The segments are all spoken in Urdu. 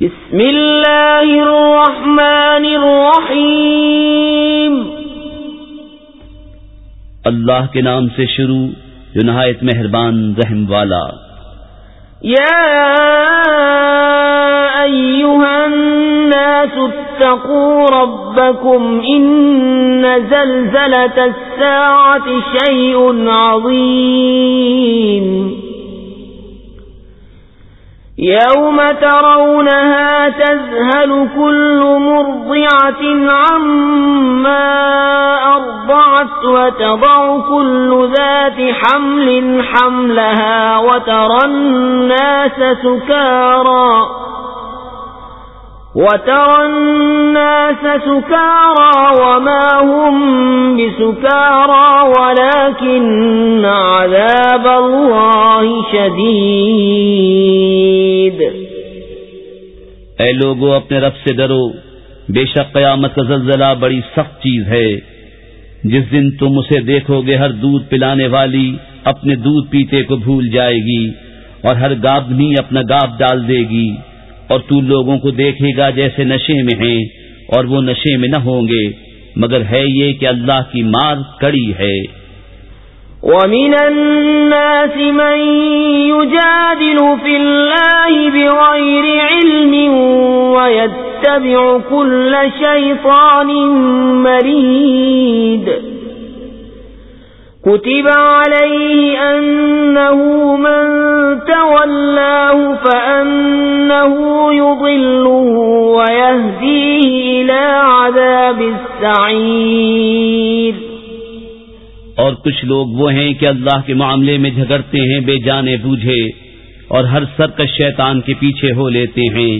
بسم اللہ الرحمن الرحیم۔ اللہ کے نام سے شروع جو نہایت مہربان رحم والا۔ یا ایوہا الناس اتقوا ربكم ان زلزلة الساعة شيء عظيم يوم ترونها تزهل كل مرضعة عما أرضعت وتضع كل ذات حمل حملها وترى الناس سكارا وترى الناس سكارا وما هم بسكارا ولكن عذاب الله شديد. اے لوگو، اپنے رب سے ڈرو۔ بے شک قیامت کا زلزلہ بڑی سخت چیز ہے۔ جس دن تم اسے دیکھو گے، ہر دودھ پلانے والی اپنے دودھ پیتے کو بھول جائے گی اور ہر گابنی اپنا گاب ڈال دے گی۔ اور تو لوگوں کو دیکھے گا جیسے نشے میں ہیں اور وہ نشے میں نہ ہوں گے، مگر ہے یہ کہ اللہ کی مار کڑی ہے۔ ومن الناس من يجادل في الله بغير علم ويتبع كل شيطان مريد كتب عليه أنه من تولاه فأنه يضله ويهديه إلى عذاب السعير اور کچھ لوگ وہ ہیں کہ اللہ کے معاملے میں جھگڑتے ہیں، بے جانے بوجھے، اور ہر سرکش شیطان کے پیچھے ہو لیتے ہیں۔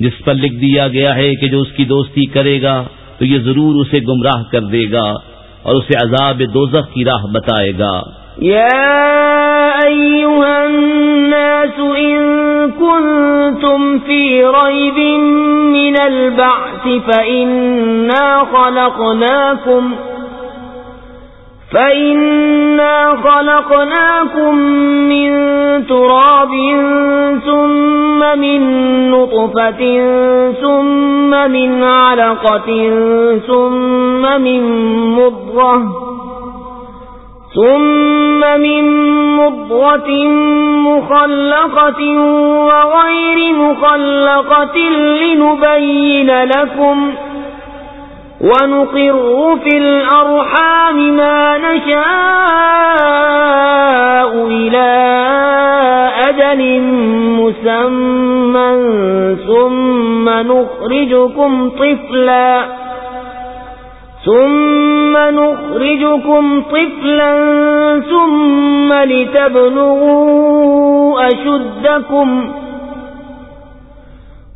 جس پر لکھ دیا گیا ہے کہ جو اس کی دوستی کرے گا، تو یہ ضرور اسے گمراہ کر دے گا۔ اور اسے عذاب دوزخ کی راہ بتائے گا۔ یا ایوہا الناس ان کنتم فی ریب من البعث فإنا خلقناکم۔ فإنا خلقناكم من تراب ثم من نطفة ثم من علقة ثم من مضغة ثم من مضغة مخلقة وغير مخلقة لنبين لكم ۖ ونقر في الأرحام ما نشاء إلى أجل مسمى ثم نخرجكم طفلا ثم نخرجكم طفلا ثم لتبلغوا أشدكم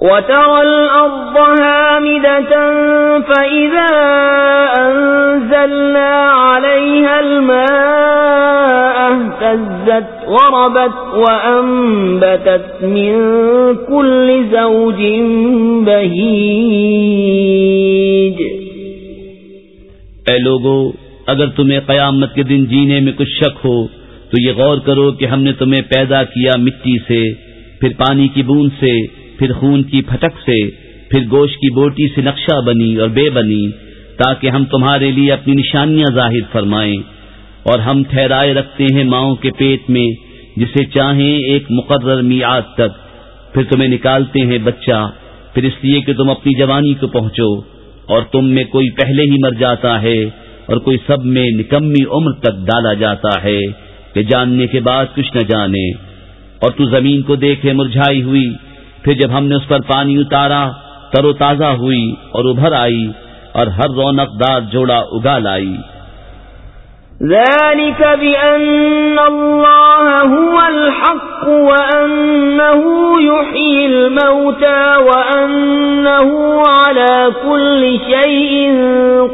وترى الأرض هامدة فإذا أنزلنا عليها الماء اهتزت وربت وأنبتت من كل زوج بهيج. اے لوگو، اگر تمہیں قیامت کے دن جینے میں کچھ شک ہو، تو یہ غور کرو کہ ہم نے تمہیں پیدا کیا مٹی سے، پھر پانی کی بوند سے پھر خون کی پھٹک سے، پھر گوشت کی بوٹی سے نقشہ بنی اور بے بنی، تاکہ ہم تمہارے لیے اپنی نشانیاں ظاہر فرمائیں۔ اور ہم ٹھہرائے رکھتے ہیں ماؤں کے پیٹ میں، جسے چاہیں ایک مقرر میعاد تک۔ پھر تمہیں نکالتے ہیں بچہ، پھر اس لیے کہ تم اپنی جوانی کو پہنچو۔ اور تم میں کوئی پہلے ہی مر جاتا ہے، اور کوئی سب میں نکمی عمر تک ڈالا جاتا ہے، کہ جاننے کے بعد کچھ نہ جانے۔ اور تو زمین کو دیکھے مرجھائی ہوئی پھر جب ہم نے اس پر پانی اتارا، تر و تازہ ہوئی اور ابھر آئی اور ہر رونق دار جوڑا اگا لائی۔ ذلك بأن الله هو الحق وأنه يحيي الموتى وأنه على كل شيء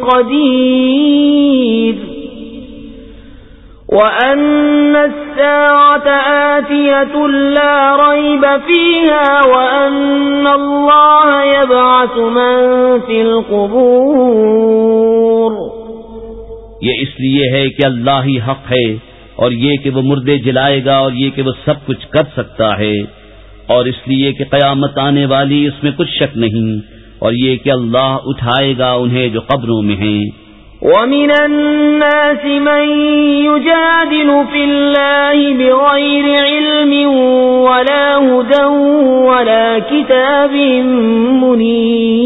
قدير۔ وأن السلام الساعة آتية لا ريب فيها وأن الله يبعث من في القبور یہ اس لیے ہے کہ اللہ ہی حق ہے اور یہ کہ وہ مردے جلائے گا اور یہ کہ وہ سب کچھ کر سکتا ہے اور اس لیے کہ قیامت آنے والی اس میں کچھ شک نہیں اور یہ کہ اللہ اٹھائے گا انہیں جو قبروں میں ہیں۔ ومن الناس من يجادل في الله بغير علم ولا هدى ولا كتاب منير.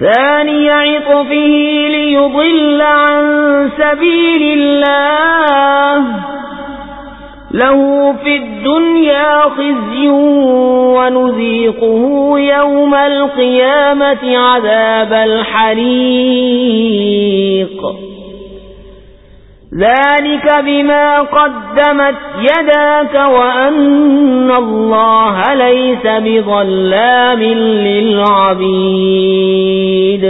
ثاني عطفه ليضل عن سبيل الله. له في الدنيا خزي ونذيقه يوم القيامة عذاب الحريق. ذلك بما قدمت يداك وأن الله ليس بظلام للعبيد.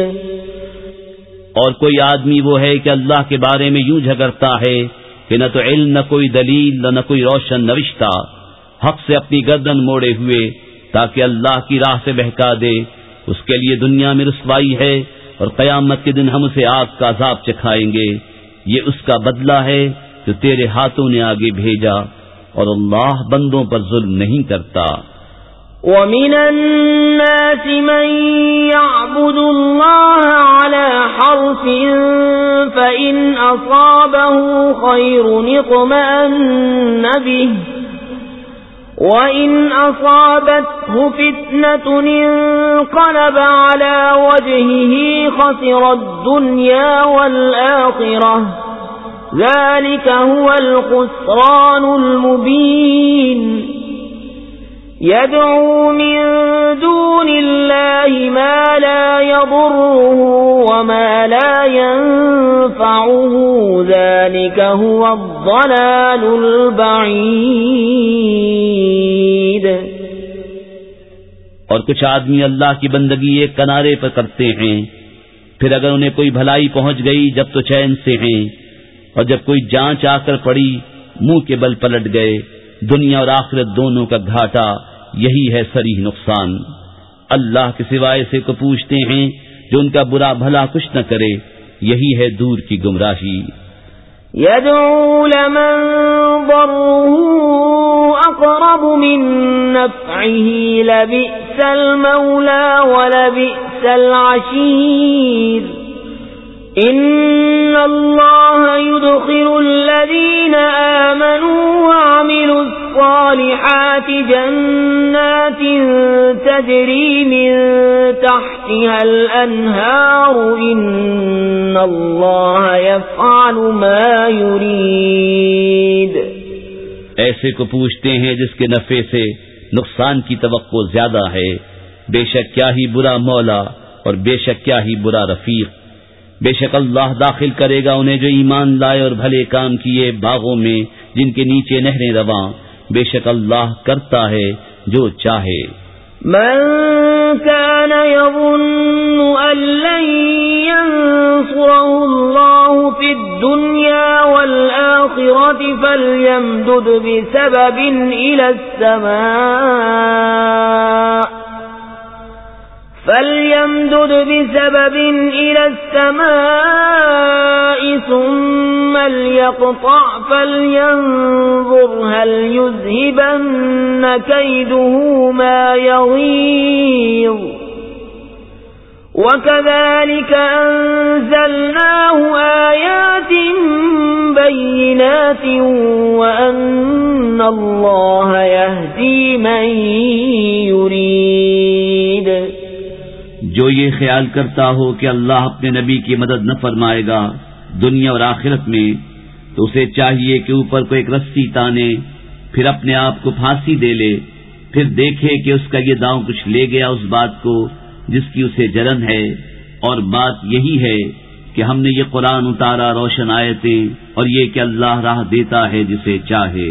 اور کوئی آدمی وہ ہے کہ اللہ کے بارے میں یوں جھگڑتا ہے کہ نہ تو علم، نہ کوئی دلیل، نہ کوئی روشن نوشتہ حق سے اپنی گردن موڑے ہوئے تاکہ اللہ کی راہ سے بہکا دے۔ اس کے لیے دنیا میں رسوائی ہے اور قیامت کے دن ہم اسے آگ کا عذاب چکھائیں گے۔ یہ اس کا بدلہ ہے جو تیرے ہاتھوں نے آگے بھیجا اور اللہ بندوں پر ظلم نہیں کرتا۔ ومن الناس من يعبد الله على حرف فإن أصابه خير اطمأن به. وإن أصابته فتنة انقلب على وجهه خسر الدنيا والآخرة. ذلك هو الخسران المبين. يدعو من دون الله ما لا يضره وما لا ينفعه، ذلك هو الضلال البعيد. اور کچھ آدمی اللہ کی بندگی ایک کنارے پر کرتے ہیں، پھر اگر انہیں کوئی بھلائی پہنچ گئی جب تو چین سے ہیں، اور جب کوئی جانچ آ کر پڑی، منہ کے بل پلٹ گئے، دنیا اور آخرت دونوں کا گھاٹا۔ یہی ہے سری نقصان۔ اللہ کے سوائے سے کو پوچھتے ہیں جو ان کا برا بھلا کچھ نہ کرے، یہی ہے دور کی گمراہی۔ يدعو لمن ضره أقرب من نفعه، لبئس المولى ولبئس العشير۔ إن الله يدخل الذين آمنوا وعملوا الصالحات جنات تجري من تحتها الأنهار. إن الله يفعل ما يريد. ایسے کو پوچھتے ہیں جس کے نفع سے نقصان کی توقع زیادہ ہے. بے شک کیا ہی برا مولا اور بے شک کیا ہی برا رفیق. بے شک اللہ داخل کرے گا انہیں جو ایمان لائے اور بھلے کام کیے باغوں میں جن کے نیچے نہریں رواں. بے شک اللہ کرتا ہے جو چاہے۔ من كان يظن أن لن ينصره الله في الدنيا والآخرة فليمدد بسبب إلى السماء۔ فليمدد بسبب إلى السماء ثم ليقطع فلينظر هل يذهبن كيده ما يغيظ وكذلك أنزلناه آيات بينات وأن الله يهدي من يريد جو یہ خیال کرتا ہو کہ اللہ اپنے نبی کی مدد نہ فرمائے گا دنیا اور آخرت میں، تو اسے چاہیے کہ اوپر کو ایک رسی تانے، پھر اپنے آپ کو پھانسی دے لے، پھر دیکھے کہ اس کا یہ داؤں کچھ لے گیا اس بات کو جس کی اسے جلن ہے۔ اور بات یہی ہے کہ ہم نے یہ قرآن اتارا روشن آئے تھے اور یہ کہ اللہ راہ دیتا ہے جسے چاہے۔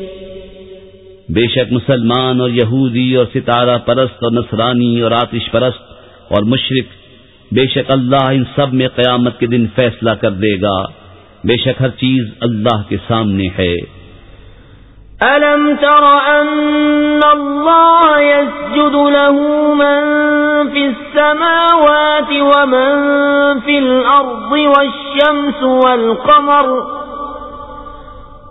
بے شک مسلمان اور یہودی اور ستارہ پرست اور نصرانی اور آتش پرست اور مشرق بے شک اللہ ان سب میں قیامت کے دن فیصلہ کر دے گا۔ بے شک ہر چیز اللہ کے سامنے ہے۔ ألم تر أن الله يسجد له من في السماوات ومن في الأرض والشمس والقمر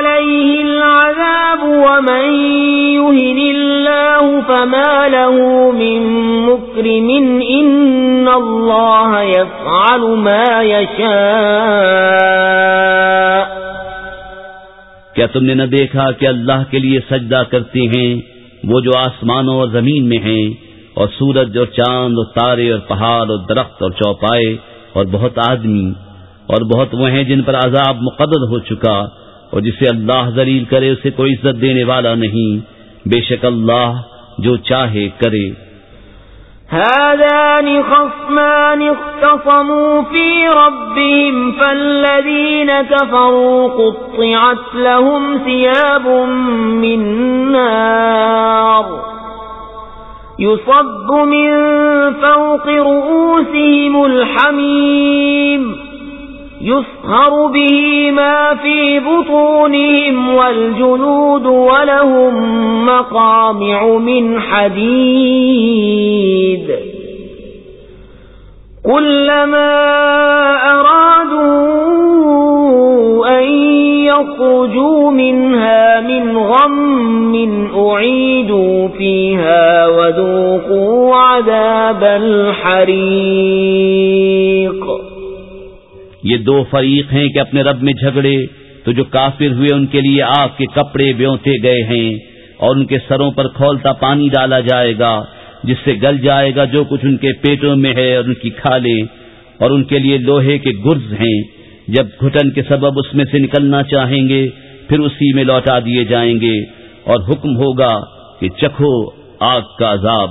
عليه العذاب ومن يهن الله فما له من مكرم إن الله يفعل ما يشاء کیا تم نے نہ دیکھا کہ اللہ کے لیے سجدہ کرتے ہیں؟ وہ جو آسمانوں اور زمین میں ہیں، اور سورج اور چاند اور تارے اور پہاڑ اور درخت اور چوپائے، اور بہت آدمی، اور بہت وہ ہیں جن پر عذاب مقدر ہو چکا اور جسے اللہ ذلیل کرے، اسے کوئی عزت دینے والا نہیں۔ بے شک اللہ جو چاہے کرے۔ هذان خصمان اختصموا في ربهم، فالذين كفروا قطعت لهم ثياب من نار. يصب من فوق رؤوسهم الحميم. يصهر به ما في بطونهم والجنود ولهم مقامع من حديد كلما أرادوا أن يخرجوا منها من غم أعيدوا فيها وذوقوا عذاب الحريق یہ دو فریق ہیں کہ اپنے رب میں جھگڑے، تو جو کافر ہوئے ان کے لیے آگ کے کپڑے بیوتے گئے ہیں، اور ان کے سروں پر کھولتا پانی ڈالا جائے گا، جس سے گل جائے گا جو کچھ ان کے پیٹوں میں ہے اور ان کی کھالے اور ان کے لیے لوہے کے گرز ہیں۔ جب گھٹن کے سبب اس میں سے نکلنا چاہیں گے، پھر اسی میں لوٹا دیے جائیں گے، اور حکم ہوگا کہ چکھو آگ کا عذاب۔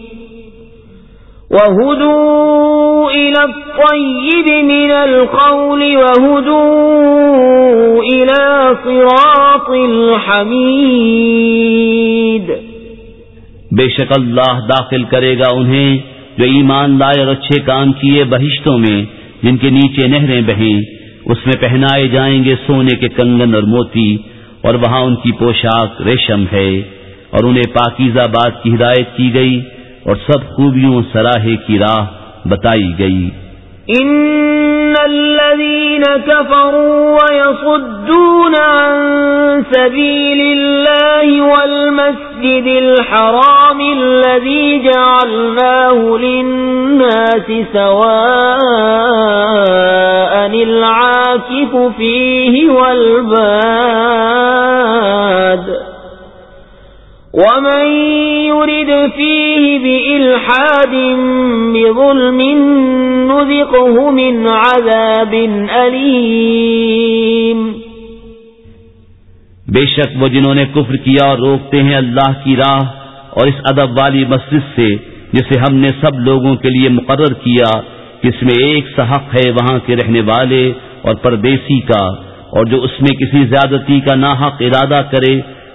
وهدوا إلى الطيب من القول وهدوا إلى صراط الحميد بے شک اللہ داخل کرے گا انہیں جو ایمان لائے اور اچھے کام کیے بہشتوں میں، جن کے نیچے نہریں بہیں، اس میں پہنائے جائیں گے سونے کے کنگن اور موتی، اور وہاں ان کی پوشاک ریشم ہے، اور انہیں پاکیزہ بات کی ہدایت کی گئی اور سب خوبیوں سراہے کی راہ بتائی گئی۔ ان الذين كفروا ويصدون عن سبيل الله والمسجد الحرام الذي جعلناه للناس سواء العاكف فيه والباد ومن يرد فيه بإلحاد بظلم نذقه من عذاب أليم بے شک وہ جنہوں نے کفر کیا اور روکتے ہیں اللہ کی راہ اور اس ادب والی مسجد سے جسے ہم نے سب لوگوں کے لیے مقرر کیا، جس میں ایک سا حق ہے وہاں کے رہنے والے اور پردیسی کا، اور جو اس میں کسی زیادتی کا ناحق ارادہ کرے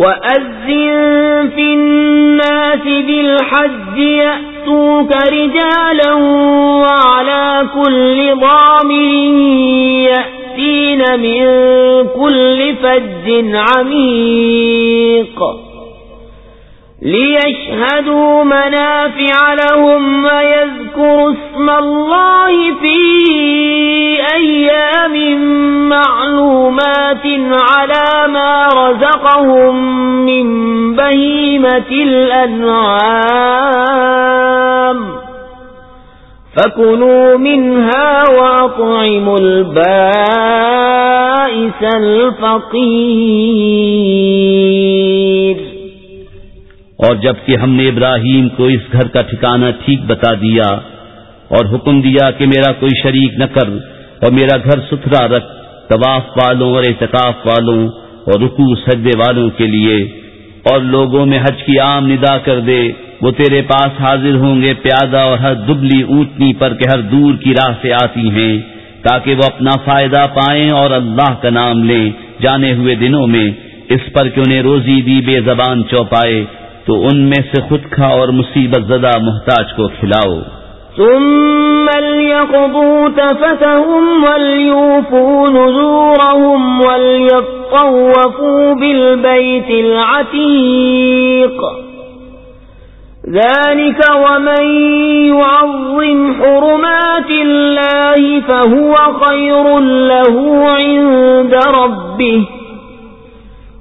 وَأَذِّن فِي النَّاسِ بِالْحَجِّ يَأْتُوكَ رِجَالًا وَعَلَى كُلِّ ضَامِرٍ يَأْتِينَ مِن كُلِّ فَجٍّ عَمِيقٍ لِيَشْهَدُوا مَنَافِعَ لَهُمْ وَيَذْكُرُوا اسْمَ اللَّهِ فِي أَيَّامٍ مَّعْلُومَاتٍ عَلَى مَا رَزَقَهُم مِّن بَهِيمَةِ الْأَنْعَامِ فَكُلُوا مِنْهَا وَأَطْعِمُوا الْبَائِسَ الْفَقِيرَ اور جبکہ ہم نے ابراہیم کو اس گھر کا ٹھکانہ ٹھیک بتا دیا اور حکم دیا کہ میرا کوئی شریک نہ کر اور میرا گھر ستھرا رکھ، طواف والوں اور اعتکاف والوں اور رکو سجدے والوں کے لیے۔ اور لوگوں میں حج کی عام ندا کر دے، وہ تیرے پاس حاضر ہوں گے پیادہ اور ہر دبلی اونٹنی پر کہ ہر دور کی راہ سے آتی ہیں، تاکہ وہ اپنا فائدہ پائیں اور اللہ کا نام لیں۔ جانے ہوئے دنوں میں اس پر کہ انہیں روزی دی بے زبان چوپائے، تو ان میں سے خود کھا اور مصیبت زدہ محتاج کو کھلاؤ۔ ثم ليقضوا تفتهم وليوفوا نذورهم وليطوفوا بالبيت العتيق. ذلك ومن يعظم حرمات الله فهو خير له عند ربه.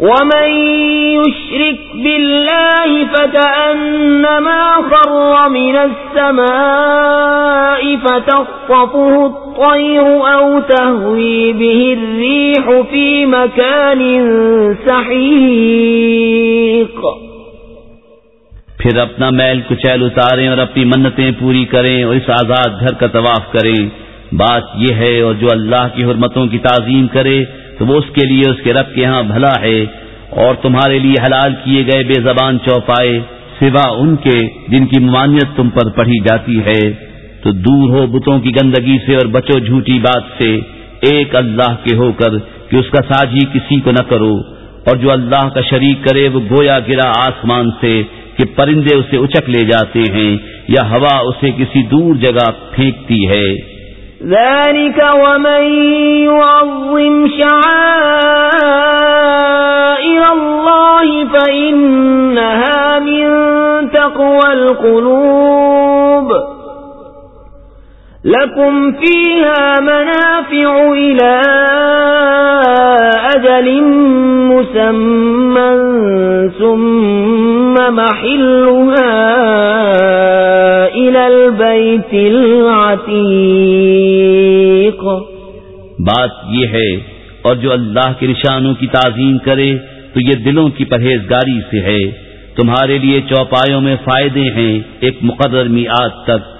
ومن يشرك بالله فكأنما خر من السماء فتخطفه الطير أو تهوي به الريح في مكان سحيق پھر اپنا میل کچیل اتاریں اور اپنی منتیں پوری کریں اور اس آزاد گھر کا طواف کریں۔ بات یہ ہے اور جو اللہ کی حرمتوں کی تعظیم کرے تو وہ اس کے لیے اس کے رب کے ہاں بھلا ہے اور تمہارے لیے حلال کیے گئے بے زبان چوپائے سوا ان کے جن کی ممانعت تم پر پڑھی جاتی ہے۔ تو دور ہو بتوں کی گندگی سے اور بچو جھوٹی بات سے۔ ایک اللہ کے ہو کر کہ اس کا ساجی کسی کو نہ کرو۔ اور جو اللہ کا شریک کرے وہ گویا گرا آسمان سے کہ پرندے اسے اچک لے جاتے ہیں یا ہوا اسے کسی دور جگہ پھینکتی ہے۔ ذلك ومن يعظم شعائر الله فإنها من تقوى القلوب لكم فيها منافع إلى أجل مسمى ثم محلها إلى البيت العتيق بات یہ ہے، اور جو اللہ کے نشانوں کی تعظیم کرے، تو یہ دلوں کی پرہیزگاری سے ہے۔ تمہارے لیے چوپایوں میں فائدے ہیں، ایک مقرر میعاد تک۔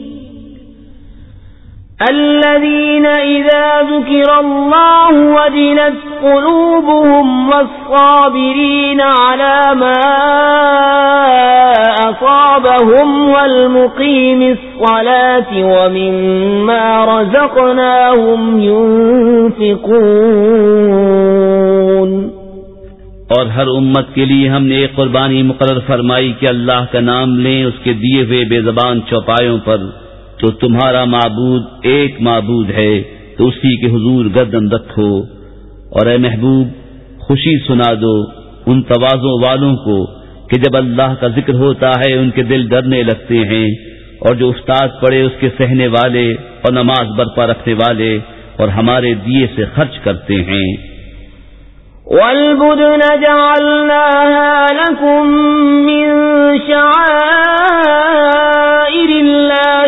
الذين إذا ذكر الله وجلت قلوبهم والصابرين على ما أصابهم والمقيم الصلاة ومما رزقناهم ينفقون اور ہر امت کے لیے ہم نے ایک قربانی مقرر فرمائی کہ اللہ کا نام لیں اس کے دیے ہوئے بے زبان چوپایوں پر۔ تو تمہارا معبود ایک معبود ہے، تو اسی کے حضور گردن رکھو۔ اور اے محبوب، خوشی سنا دو ان توازوں والوں کو کہ جب اللہ کا ذکر ہوتا ہے، ان کے دل ڈرنے لگتے ہیں۔ اور جو استاد پڑے اس کے سہنے والے اور نماز برپا رکھنے والے اور ہمارے دیے سے خرچ کرتے ہیں۔ والبدن جعلناها لكم من شعائر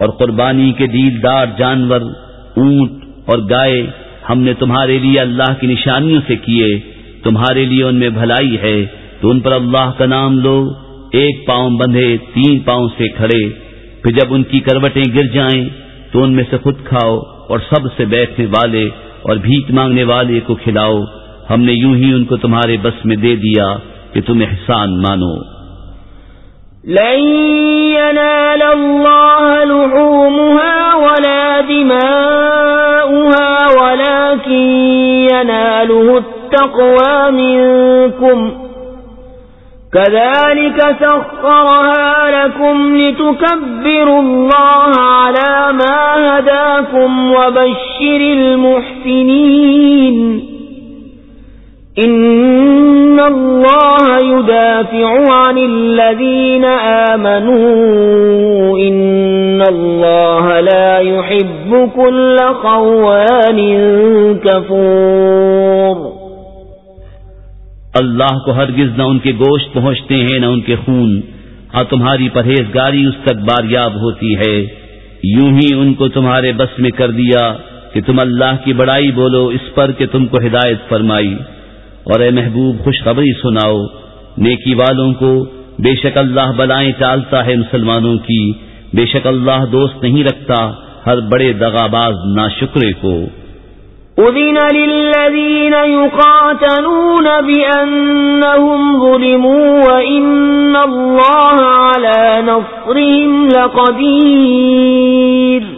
اور قربانی کے دیلدار جانور، اونٹ اور گائے ہم نے تمہارے لیے اللہ کی نشانیوں سے کیے، تمہارے لیے ان میں بھلائی ہے، تو ان پر اللہ کا نام لو، ایک پاؤں بندھے، تین پاؤں سے کھڑے۔ پھر جب ان کی کروٹیں گر جائیں، تو ان میں سے خود کھاؤ اور سب سے بیٹھنے والے اور بھیک مانگنے والے کو کھلاؤ۔ ہم نے یوں ہی ان کو تمہارے بس میں دے دیا کہ تم احسان مانو۔ لن ينال الله لحومها ولا دماؤها، ولكن يناله التقوى منكم. كذلك سخرها لكم لتكبروا الله على ما هداكم وبشر المحسنين. ان اللہ يدافع عن الذين آمنوا ان اللہ لا يحب كل خوان كفور اللہ کو ہرگز نہ ان کے گوشت پہنچتے ہیں، نہ ان کے خون۔ ہاں تمہاری پرہیزگاری اس تک باریاب ہوتی ہے۔ یوں ہی ان کو تمہارے بس میں کر دیا کہ تم اللہ کی بڑائی بولو، اس پر کہ تم کو ہدایت فرمائی۔ اور اے محبوب خوشخبری سناؤ، نیکی والوں کو بے شک اللہ بلائیں ٹالتا ہے مسلمانوں کی، بے شک اللہ دوست نہیں رکھتا ہر بڑے دغاباز نا شکرے کو۔ أذن للذين يقاتلون بأنهم ظلموا وإن الله على نصرهم لقدير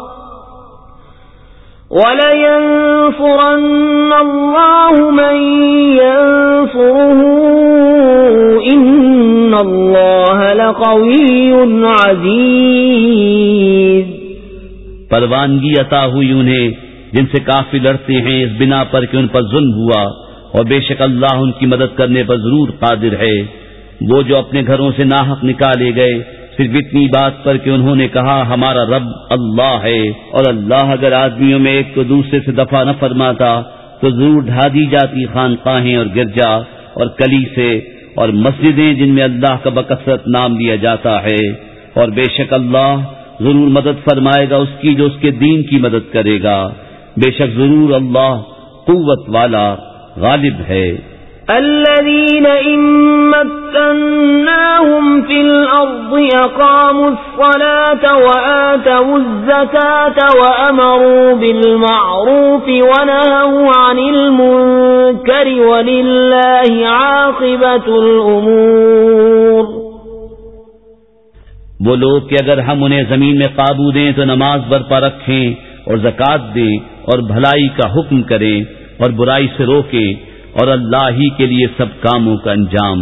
ولينصرن الله من ينصره إن الله لقوي عزيز. پروانگی عطا ہوئی انہیں جن سے کافی لڑتے ہیں اس بنا پر کہ ان پر ظلم ہوا اور بے شک اللہ ان کی مدد کرنے پر ضرور قادر ہے وہ جو اپنے گھروں سے ناحق نکالے گئے صرف اتنی بات پر کہ انہوں نے کہا، ہمارا رب اللہ ہے، اور اللہ اگر آدمیوں میں ایک کو دوسرے سے دفاع نہ فرماتا، تو ضرور ڈھا دی جاتی خانقاہیں اور گرجا اور کلی سے، اور مسجدیں جن میں اللہ کا بکثرت نام لیا جاتا ہے، اور بے شک اللہ ضرور مدد فرمائے گا اس کی جو اس کے دین کی مدد کرے گا۔ بے شک ضرور اللہ قوت والا غالب ہے۔ الذين إن الأرض الصلاة وآتوا الزكاة وأمروا بالمعروف ونهوا عن المنكر ولله عاقبة الأمور وہ لوگ کہ اگر ہم انہیں زمین میں قابو دیں تو نماز برپا رکھیں اور زکوٰۃ دیں اور بھلائی کا حکم کریں اور برائی سے روکیں اور اللہ ہی کے لیے سب کاموں کا انجام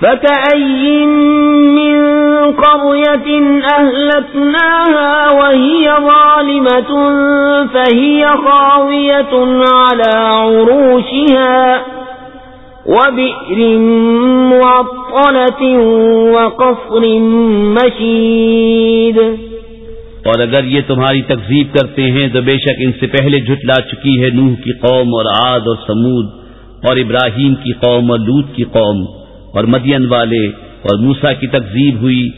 فكأي من قرية أهلكناها وهي ظالمة فهي خاوية على عروشها وبئر معطلة وقصر مشيد اور اگر یہ تمہاری تکزیب کرتے ہیں تو بے شک ان سے پہلے جھٹلا چکی ہے نوح کی قوم اور عاد اور سمود اور ابراہیم کی قوم اور لوت کی قوم اور مدین والے اور موسا کی تکزیب ہوئی،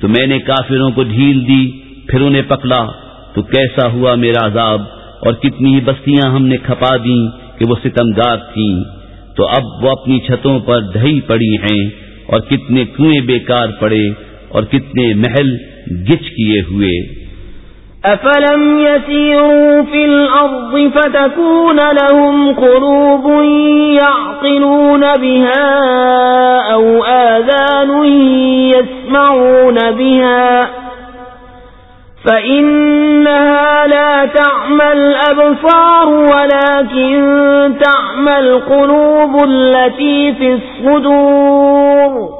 تو میں نے کافروں کو ڈھیل دی، پھر انہیں پکڑا، تو کیسا ہوا میرا عذاب؟ اور کتنی بستیاں ہم نے کھپا دیں کہ وہ ستمگار تھیں۔ تو اب وہ اپنی چھتوں پر ڈھئی پڑی ہیں، اور کتنے کنویں بیکار پڑے، اور کتنے محل گچ کیے ہوئے۔ افلم يسيروا في الارض فتكون لهم قلوب يعقلون بها او آذان يسمعون بها فإنها لا تعمى الأبصار ولكن تعمى القلوب التي في الصدور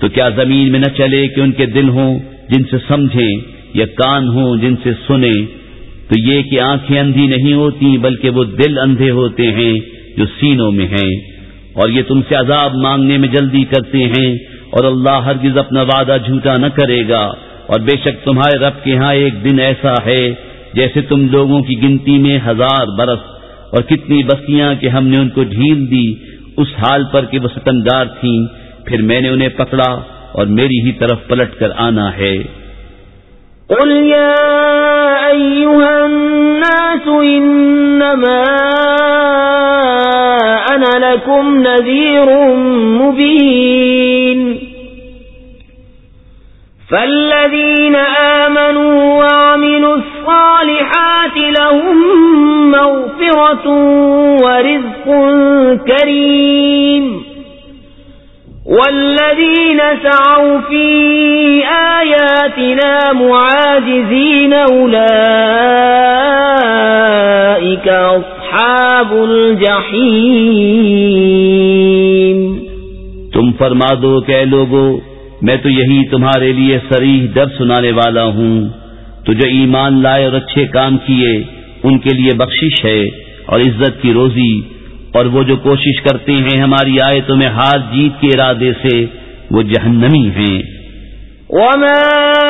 تو کیا زمین میں نہ چلے کہ ان کے دل ہوں، جن سے سمجھیں یا کان ہوں، جن سے سنیں؟ تو یہ کہ آنکھیں اندھی نہیں ہوتی بلکہ وہ دل اندھے ہوتے ہیں جو سینوں میں ہیں۔ اور یہ تم سے عذاب مانگنے میں جلدی کرتے ہیں اور اللہ ہرگز اپنا وعدہ جھوٹا نہ کرے گا اور بے شک تمہارے رب کے ہاں ایک دن ایسا ہے جیسے تم لوگوں کی گنتی میں ہزار برس اور کتنی بستیاں کہ ہم نے ان کو ڈھیل دی، اس حال پر کہ وہ ستمدار تھیں، پھر میں نے انہیں پکڑا اور میری ہی طرف پلٹ کر آنا ہے۔ قل يا أيها الناس إنما أنا لكم نذير مبين فالذين آمنوا وعملوا الصالحات لهم مغفرة ورزق كريم والذين سعوا في آياتنا معاجزين أولئك أصحاب الجحيم۔ تم فرما دو کہ لوگو میں تو یہی تمہارے لیے سریح ڈر سنانے والا ہوں۔ تو جو ایمان لائے اور اچھے کام کیے ان کے لیے بخشش ہے اور عزت کی روزی۔ اور وہ جو کوشش کرتے ہیں ہماری آیتوں میں ہار جیت کے ارادے سے وہ جہنمی ہیں۔ وما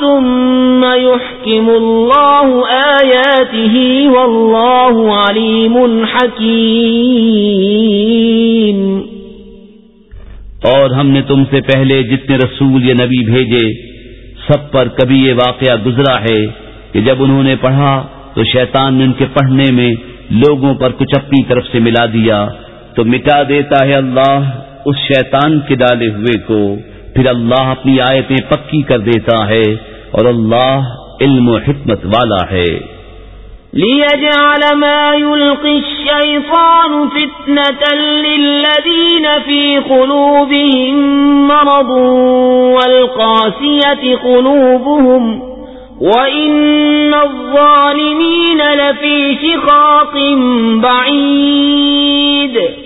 ثم يحكم الله آياته والله عليم حكيم. اور ہم نے تم سے پہلے جتنے رسول یا نبی بھیجے، سب پر کبھی یہ واقعہ گزرا ہے کہ جب انہوں نے پڑھا تو شیطان نے ان کے پڑھنے میں لوگوں پر کچھ اپنی طرف سے ملا دیا، تو مٹا دیتا ہے اللہ اس شیطان کے ڈالے ہوئے کو۔ پھر اللہ اپنی آیتیں پکی کر دیتا ہے اور اللہ علم و حکمت والا ہے۔ ليجعل ما يلقي الشيطان فتنة للذين في قلوبهم مرض والقاسية قلوبهم وإن الظالمين لفي شخاق بعيد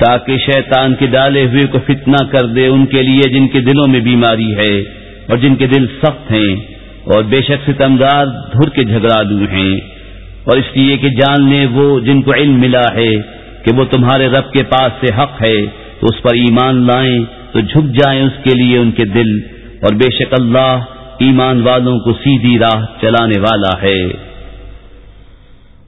تاکہ شیطان کے ڈالے ہوئے کو فتنہ کر دے ان کے لیے جن کے دلوں میں بیماری ہے اور جن کے دل سخت ہیں اور بے شک ستمدار دھر کے جھگڑالو ہیں۔ اور اس لیے کہ جان لیں وہ جن کو علم ملا ہے کہ وہ تمہارے رب کے پاس سے حق ہے، تو اس پر ایمان لائیں تو جھک جائیں اس کے لیے ان کے دل۔ اور بے شک اللہ ایمان والوں کو سیدھی راہ چلانے والا ہے۔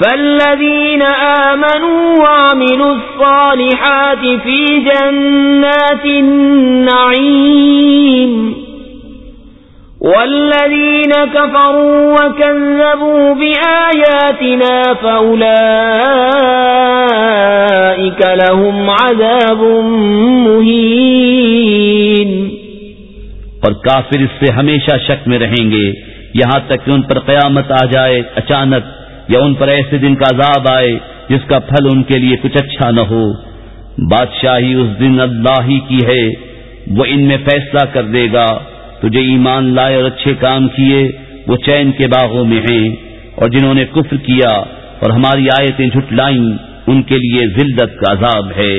فالذين آمنوا وعملوا الصالحات في جنات النعيم والذين كفروا وكذبوا بآياتنا فأولئك لهم عذاب مهين۔ اور کافر اس سے ہمیشہ شک میں رہیں گے، یہاں تک کہ ان پر قیامت آ جائے اچانک۔ یا ان پر ایسے دن کا عذاب آئے جس کا پھل ان کے لیے کچھ اچھا نہ ہو۔ بادشاہی اس دن اللہ ہی کی ہے، وہ ان میں فیصلہ کر دے گا۔ تجھے ایمان لائے اور اچھے کام کیے، وہ چین کے باغوں میں ہیں۔ اور جنہوں نے کفر کیا اور ہماری آیتیں جھٹلائیں، ان کے لیے ذلت کا عذاب ہے۔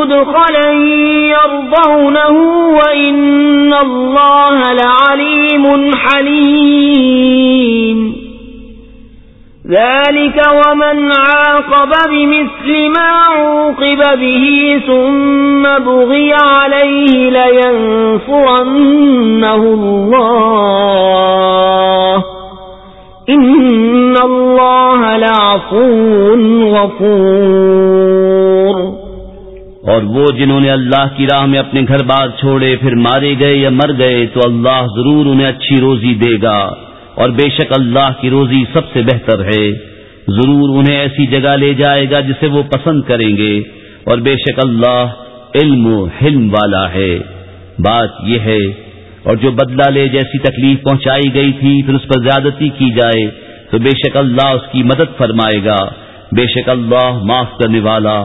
مدخلا يرضونه وإن الله لعليم حليم. ذلك ومن عاقب بمثل ما عوقب به ثم بغي عليه لينصرنه الله. ان اللہ غفور. اور وہ جنہوں نے اللہ کی راہ میں اپنے گھر بار چھوڑے، پھر مارے گئے یا مر گئے، تو اللہ ضرور انہیں اچھی روزی دے گا۔ اور بے شک اللہ کی روزی سب سے بہتر ہے۔ ضرور انہیں ایسی جگہ لے جائے گا جسے وہ پسند کریں گے۔ اور بے شک اللہ علم و حلم والا ہے۔ بات یہ ہے، اور جو بدلہ لے جیسی تکلیف پہنچائی گئی تھی، پھر اس پر زیادتی کی جائے، تو بے شک اللہ اس کی مدد فرمائے گا۔ بے شک اللہ معاف کرنے والا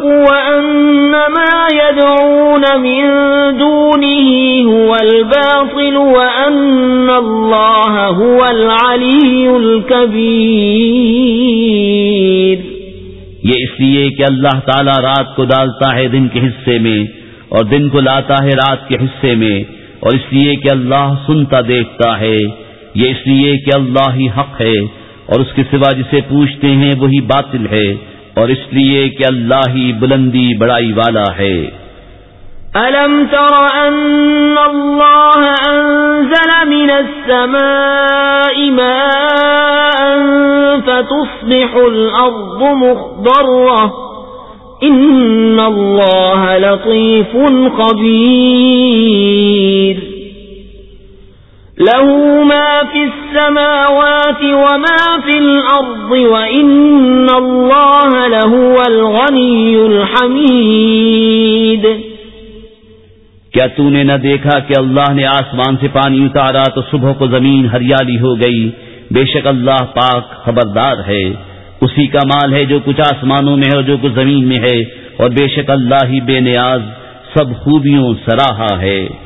وأن ما يدعون من دونه هو الباطل وأن الله هو العلي الكبير یہ اس لیے کہ اللہ تعالی رات کو ڈالتا ہے دن کے حصے میں اور دن کو لاتا ہے رات کے حصے میں اور اس لیے کہ اللہ سنتا دیکھتا ہے یہ اس لیے کہ اللہ ہی حق ہے اور اس کے سوا جسے پوچھتے ہیں وہی باطل ہے اور اس لیے کہ اللہ ہی بلندی بڑائی والا ہے۔ ألم تر أن الله أنزل من السماء ماء فتصبح الأرض مخضرة ان اللہ لطیف خبیر له ما في السماوات وما في الأرض وإن الله لهو الغني الحميد کیا تو نے نہ دیکھا کہ اللہ نے آسمان سے پانی اتارا تو صبح کو زمین ہریالی ہو گئی؟ بے شک اللہ پاک خبردار ہے۔ اسی کا مال ہے جو کچھ آسمانوں میں ہے اور جو کچھ زمین میں ہے۔ اور بے شک اللہ ہی بے نیاز، سب خوبیوں، سراہا ہے۔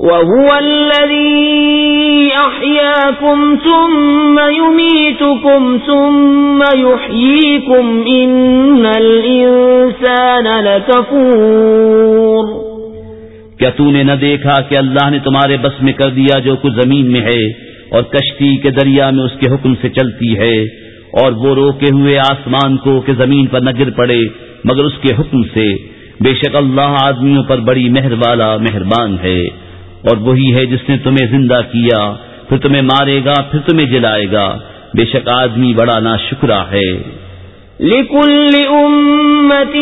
وهو الذي أحياكم ثم يميتكم ثم يحييكم إن الإنسان لكفور کیا تو نے نہ دیکھا کہ اللہ نے تمہارے بس میں کر دیا جو کچھ زمین میں ہے اور کشتی کے دریا میں اس کے حکم سے چلتی ہے اور وہ روکے ہوئے آسمان کو کہ زمین پر نہ گر پڑے مگر اس کے حکم سے؟ بے شک اللہ آدمیوں پر بڑی مہر والا مہربان ہے۔ اور وہی ہے جس نے تمہیں زندہ کیا، پھر تمہیں مارے گا، پھر تمہیں جلائے گا۔ بے شک آدمی بڑا نا شکرا ہے۔ لكل أمة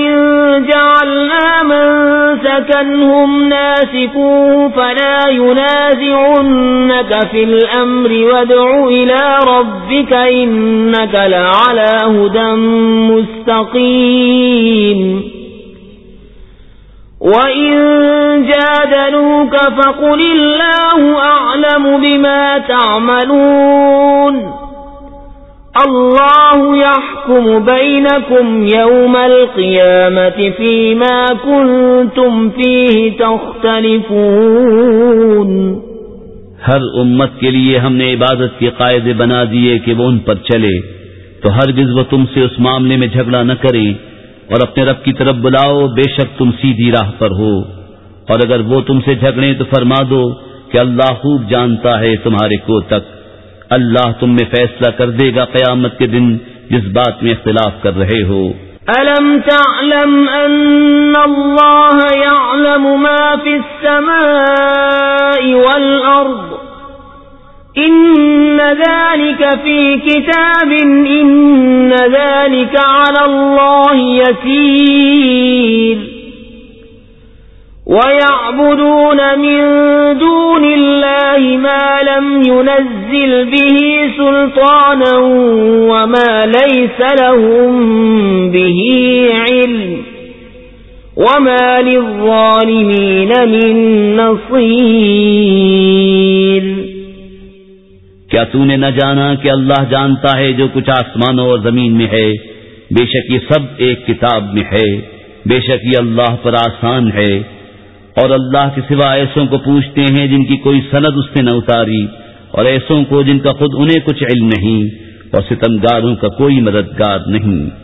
جعلنا من سكنهم ناسكوه فلا ينازعنك في الأمر وادع إلى ربك إنك لعلى هدى مستقيم وَإِن جَادَلُوكَ فَقُلِ اللَّهُ أَعْلَمُ بِمَا تَعْمَلُونَ اللَّهُ يَحْكُمُ بَيْنَكُمْ يَوْمَ الْقِيَامَةِ فِيمَا كُنتُمْ فِيهِ تَخْتَلِفُونَ ہر امت کے لیے ہم نے عبادت کے قاعدے بنا دیے کہ وہ ان پر چلے تو ہرگز وہ تم سے اس معاملے میں جھگڑا نہ کریں۔ اور اپنے رب کی طرف بلاؤ، بے شک تم سیدھی راہ پر ہو۔ اور اگر وہ تم سے جھگڑے تو فرما دو کہ اللہ خوب جانتا ہے تمہارے کو تک۔ اللہ تم میں فیصلہ کر دے گا قیامت کے دن جس بات میں اختلاف کر رہے ہو۔ ألم تعلم أن الله يعلم ما في السماء والأرض إن ذلك في كتاب إن ذلك على الله يسير ويعبدون من دون الله ما لم ينزل به سلطانا وما ليس لهم به علم وما للظالمين من نصير کیا تو نے نہ جانا کہ اللہ جانتا ہے جو کچھ آسمانوں اور زمین میں ہے؟ بے شک یہ سب ایک کتاب میں ہے۔ بے شک یہ اللہ پر آسان ہے۔ اور اللہ کے سوا ایسوں کو پوچھتے ہیں جن کی کوئی سند اس نے نہ اتاری، اور ایسوں کو جن کا خود انہیں کچھ علم نہیں، اور ستمگاروں کا کوئی مددگار نہیں۔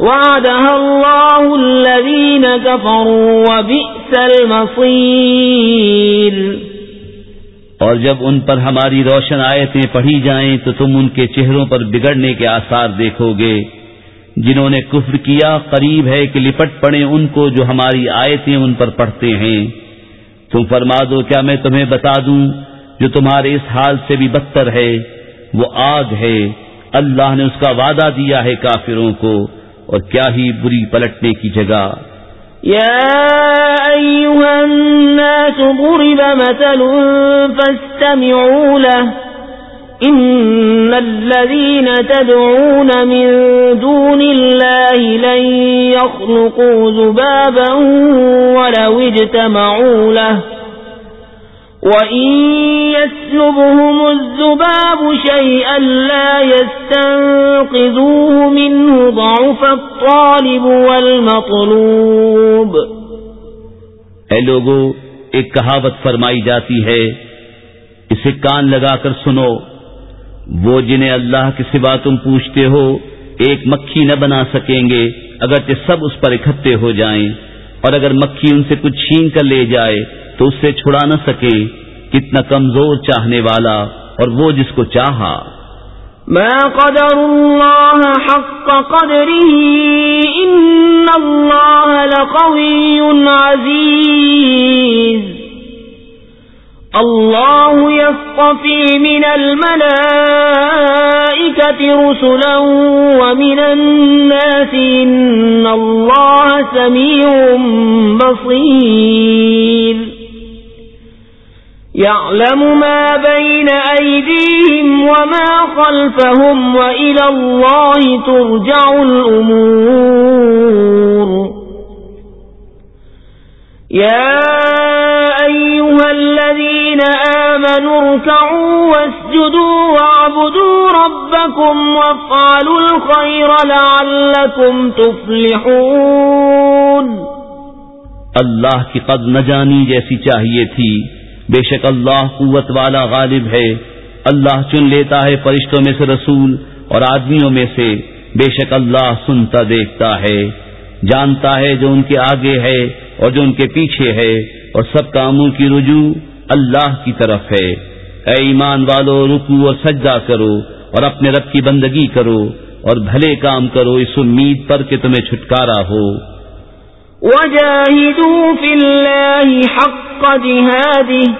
وعدها الله الذين كفروا وبئس المصير. اور جب ان پر ہماری روشن آیتیں پڑھی جائیں تو تم ان کے چہروں پر بگڑنے کے آثار دیکھو گے۔ جنہوں نے کفر کیا قریب ہے کہ لپٹ پڑے ان کو جو ہماری آیتیں ان پر پڑھتے ہیں۔ تم فرما دو، کیا میں تمہیں بتا دوں جو تمہارے اس حال سے بھی بدتر ہے؟ وہ آگ ہے۔ اللہ نے اس کا وعدہ دیا ہے کافروں کو۔ اور کیا ہی بری پلٹنے کی جگہ۔ يا أيها الناس ضرب مثل فاستمعوا له إن الذين تدعون من دون الله لن يخلقوا ذبابا ولو اجتمعوا له وإن يسلبهم الذباب شيئا لا يستنقذوه منه ضعف الطالب والمطلوب اے لوگو، ایک کہاوت فرمائی جاتی ہے، اسے کان لگا کر سنو۔ وہ جنہیں اللہ کے سوا تم پوچھتے ہو، ایک مکھی نہ بنا سکیں گے، اگرچہ سب اس پر اکٹھے ہو جائیں۔ اور اگر مکھی ان سے کچھ چھین کر لے جائے تو اس سے چھڑا نہ سکے، کتنا کمزور چاہنے والا اور وہ جس کو چاہا۔ ما قدر اللہ حق قدره ان اللہ لقوی عزیز الله يصطفي من الملائكة رسلا ومن الناس إن الله سميع بصير يعلم ما بين أيديهم وما خلفهم وإلى الله ترجع الأمور يا أيها الذين آمنوا اركعوا واسجدوا وعبدوا ربكم وافعلوا الخير لعلكم تفلحون. اللہ کی قد نہ جانی جیسی چاہیے تھی۔ بے شک اللہ قوت والا غالب ہے۔ اللہ چن لیتا ہے فرشتوں میں سے رسول اور آدمیوں میں سے۔ بے شک اللہ سنتا دیکھتا ہے۔ جانتا ہے جو ان کے آگے ہے اور جو ان کے پیچھے ہے۔ اور سب کاموں کی رجوع اللہ کی طرف ہے۔ اے ایمان والو رکو اور سجدہ کرو اور اپنے رب کی بندگی کرو اور بھلے کام کرو، اس امید پر کہ تمہیں چھٹکارا ہو۔ وجاهدوا في الله حق جهاده۔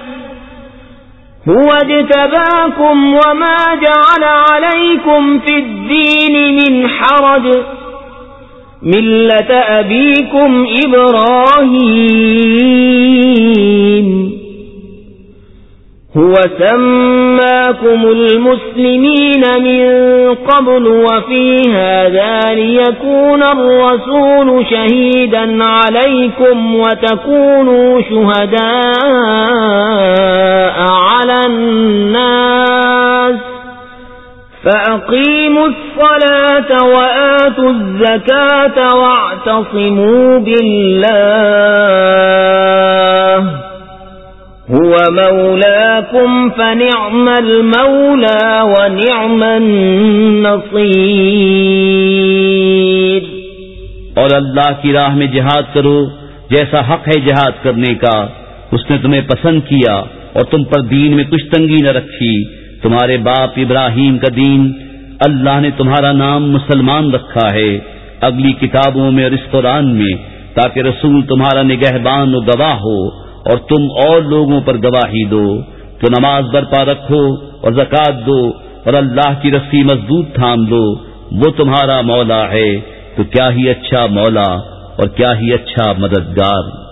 هو اجتباكم وما جعل عليكم في الدين من حرج۔ ملة أبيكم إبراهيم. هو سماكم المسلمين من قبل وفي هذا ليكون الرسول شهيدا عليكم وتكونوا شهداء على الناس. فأقيموا الصلاة وآتوا الزكاة واعتصموا بالله. هو مولاكم فنعم المولى ونعم النصير. اور اللہ کی راہ میں جہاد کرو، جیسا حق ہے جہاد کرنے کا۔ اس نے تمہیں پسند کیا اور تم پر دین میں کچھ تنگی نہ رکھی۔ تمہارے باپ ابراہیم کا دین اللہ نے تمہارا نام مسلمان رکھا ہے۔ اگلی کتابوں میں اور اس قرآن میں، تاکہ رسول تمہارا نگہبان و گواہ ہو اور تم اور لوگوں پر گواہی دو، تو نماز برپا رکھو اور زکات دو اور اللہ کی رسی مضبوط تھام دو۔ وہ تمہارا مولا ہے، تو کیا ہی اچھا مولا اور کیا ہی اچھا مددگار۔